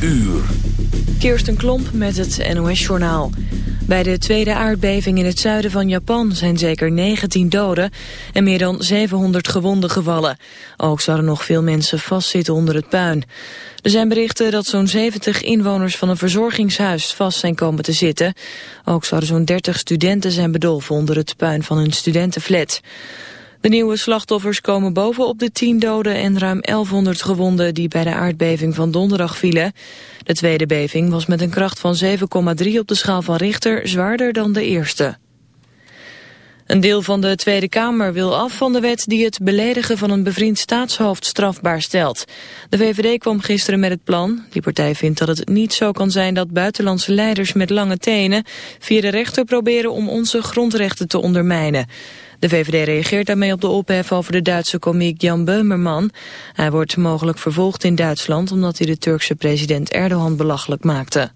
uur. Kirsten Klomp met het NOS-journaal. Bij de tweede aardbeving in het zuiden van Japan zijn zeker 19 doden en meer dan 700 gewonden gevallen. Ook zouden nog veel mensen vastzitten onder het puin. Er zijn berichten dat zo'n 70 inwoners van een verzorgingshuis vast zijn komen te zitten. Ook zouden zo'n 30 studenten zijn bedolven onder het puin van een studentenflat. De nieuwe slachtoffers komen bovenop de 10 doden en ruim 1100 gewonden die bij de aardbeving van donderdag vielen. De tweede beving was met een kracht van 7,3 op de schaal van Richter zwaarder dan de eerste. Een deel van de Tweede Kamer wil af van de wet die het beledigen van een bevriend staatshoofd strafbaar stelt. De VVD kwam gisteren met het plan. Die partij vindt dat het niet zo kan zijn dat buitenlandse leiders met lange tenen via de rechter proberen om onze grondrechten te ondermijnen. De VVD reageert daarmee op de ophef over de Duitse komiek Jan Beumerman. Hij wordt mogelijk vervolgd in Duitsland omdat hij de Turkse president Erdogan belachelijk maakte.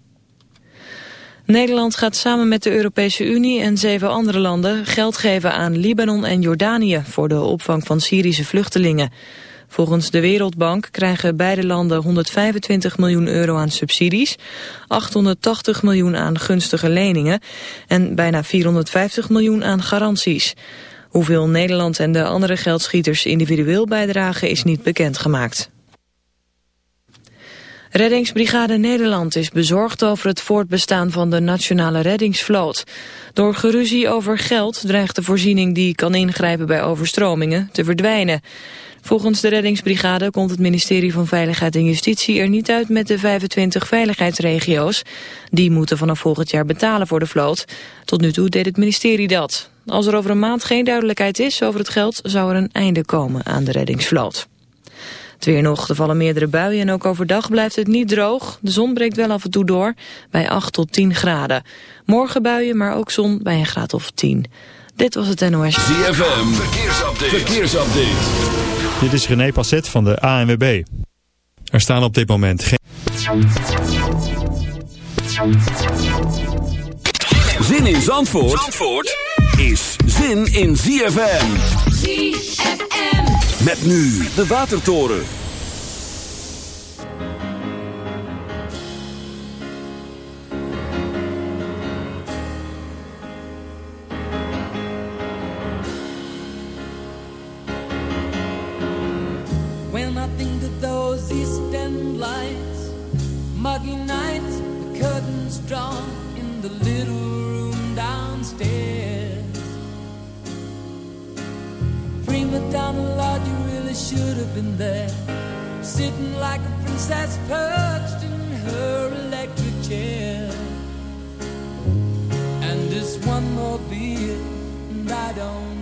Nederland gaat samen met de Europese Unie en zeven andere landen geld geven aan Libanon en Jordanië voor de opvang van Syrische vluchtelingen. Volgens de Wereldbank krijgen beide landen 125 miljoen euro aan subsidies, 880 miljoen aan gunstige leningen en bijna 450 miljoen aan garanties. Hoeveel Nederland en de andere geldschieters individueel bijdragen is niet bekendgemaakt. Reddingsbrigade Nederland is bezorgd over het voortbestaan van de nationale reddingsvloot. Door geruzie over geld dreigt de voorziening die kan ingrijpen bij overstromingen te verdwijnen. Volgens de reddingsbrigade komt het ministerie van Veiligheid en Justitie er niet uit met de 25 veiligheidsregio's. Die moeten vanaf volgend jaar betalen voor de vloot. Tot nu toe deed het ministerie dat. Als er over een maand geen duidelijkheid is over het geld, zou er een einde komen aan de reddingsvloot. Het weer nog, er vallen meerdere buien en ook overdag blijft het niet droog. De zon breekt wel af en toe door, bij 8 tot 10 graden. Morgen buien, maar ook zon bij een graad of 10. Dit was het NOS. ZFM, verkeersupdate. verkeersupdate. Dit is René Passet van de ANWB. Er staan op dit moment geen... Zin in Zandvoort, Zandvoort is zin in ZFM. ZFM. Met nu de Watertoren. When I think of those East End lights, muggy nights, the curtains drawn in the little room downstairs. Prima donna, Lord, you really should have been there, sitting like a princess perched in her electric chair. And this one more beer, and I don't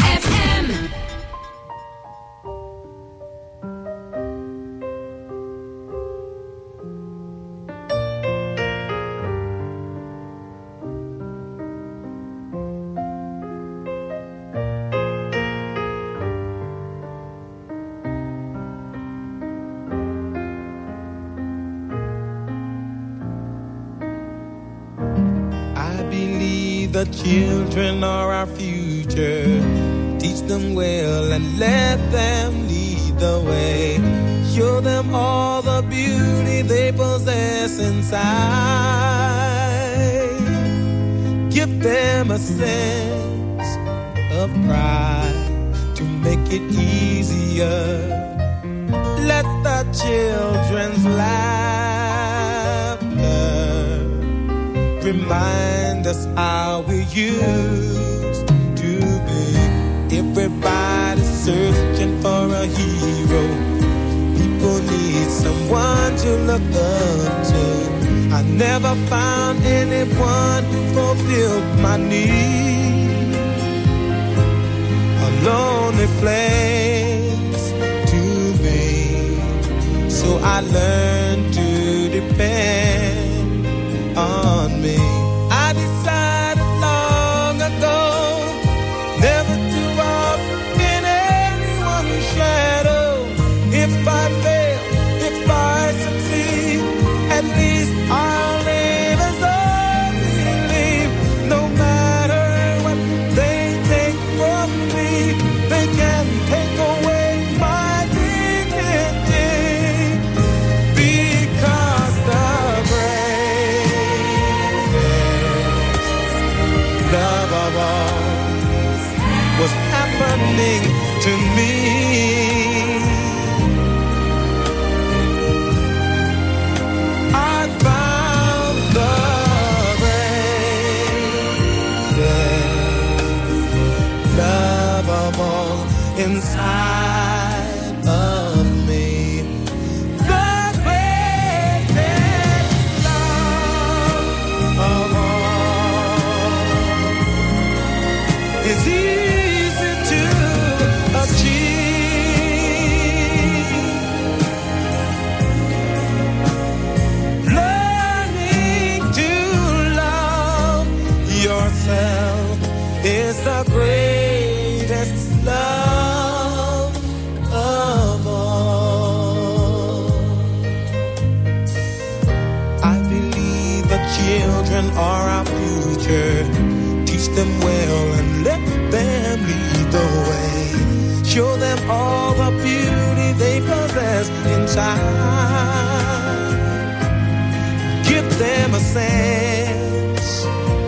so I learned to just in. Give them a sense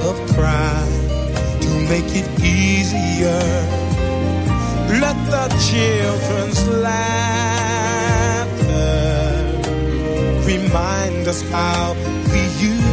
of pride to make it easier. Let the children's laughter remind us how we used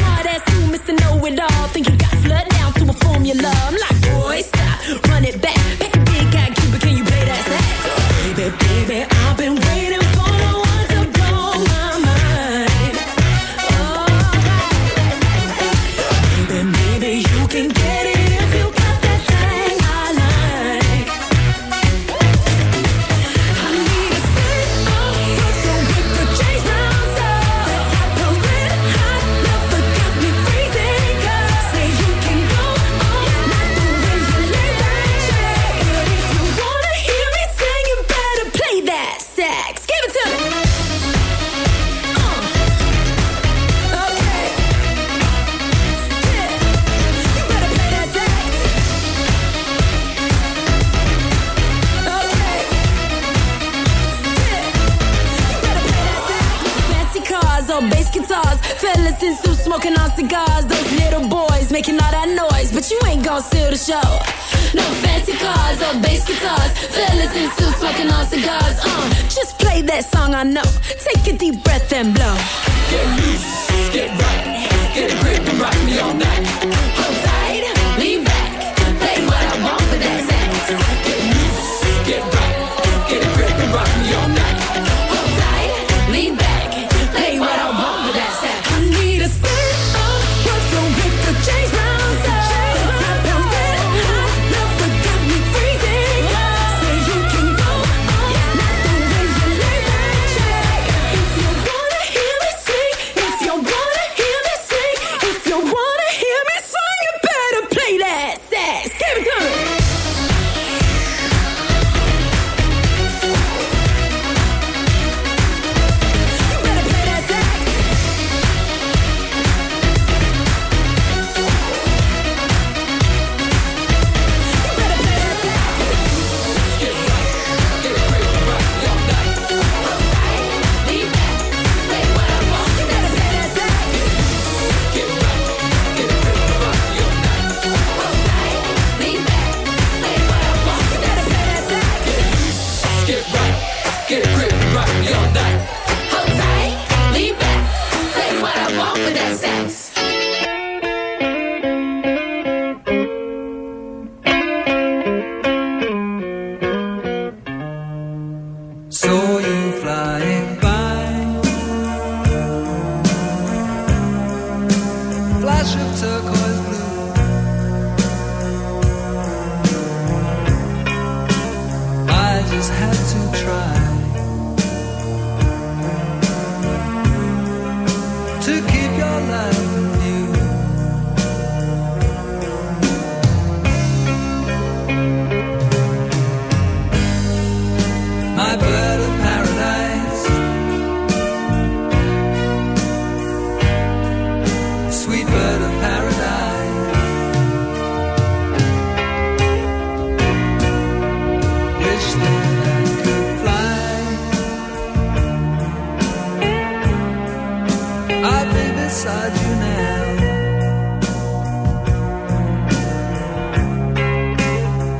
beside you now.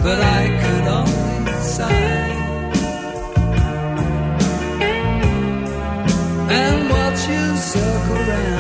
But I could only sigh. and watch you Circle round.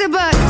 fix but.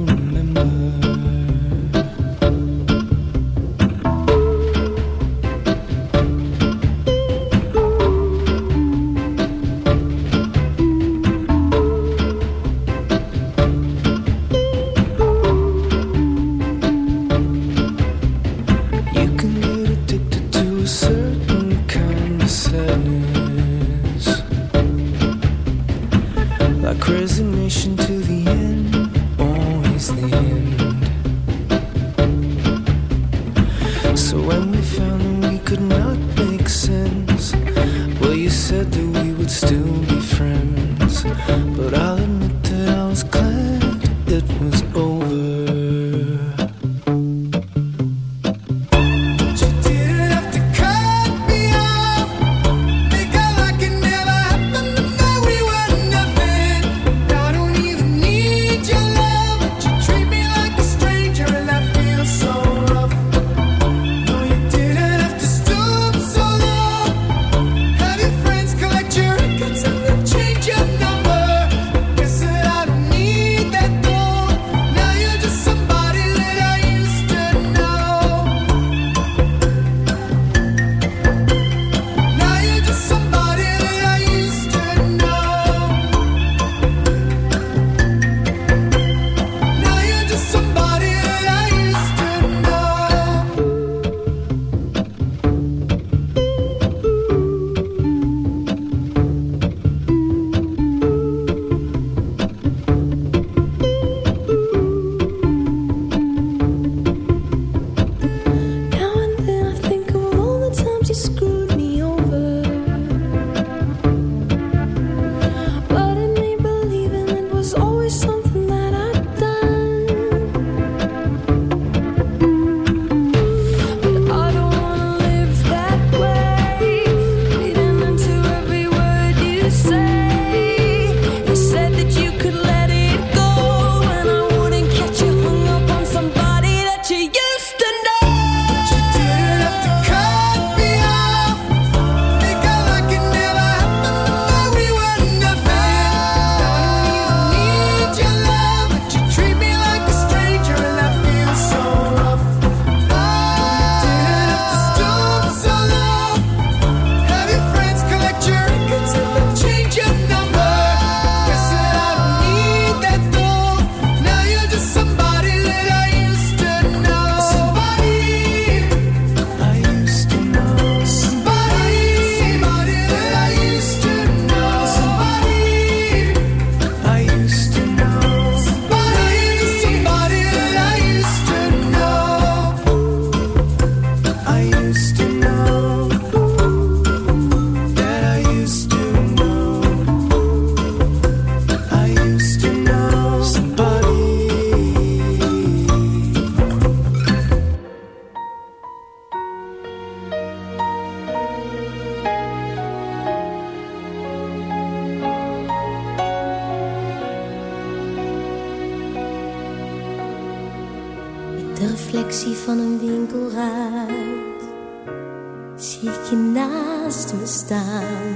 Zie ik je naast me staan.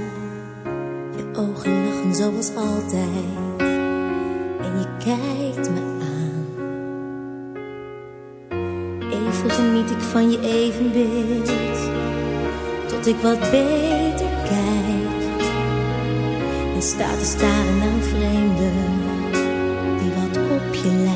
Je ogen lachen zoals altijd. En je kijkt me aan. Even geniet ik van je evenbeeld. Tot ik wat beter kijk. En sta te staren naar vreemden. Die wat op je lijkt.